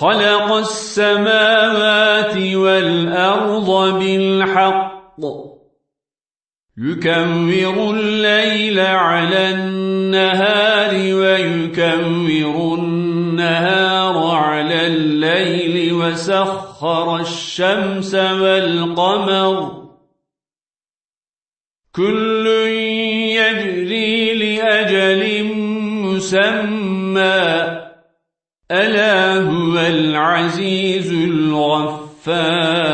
خلق السماوات والأرض بالحق. يكمر الليل على النهار ويكمر النهار على الليل وسخر الشمس والقمر. كل يجري لأجل مسمى. ألا هو العزيز الغفار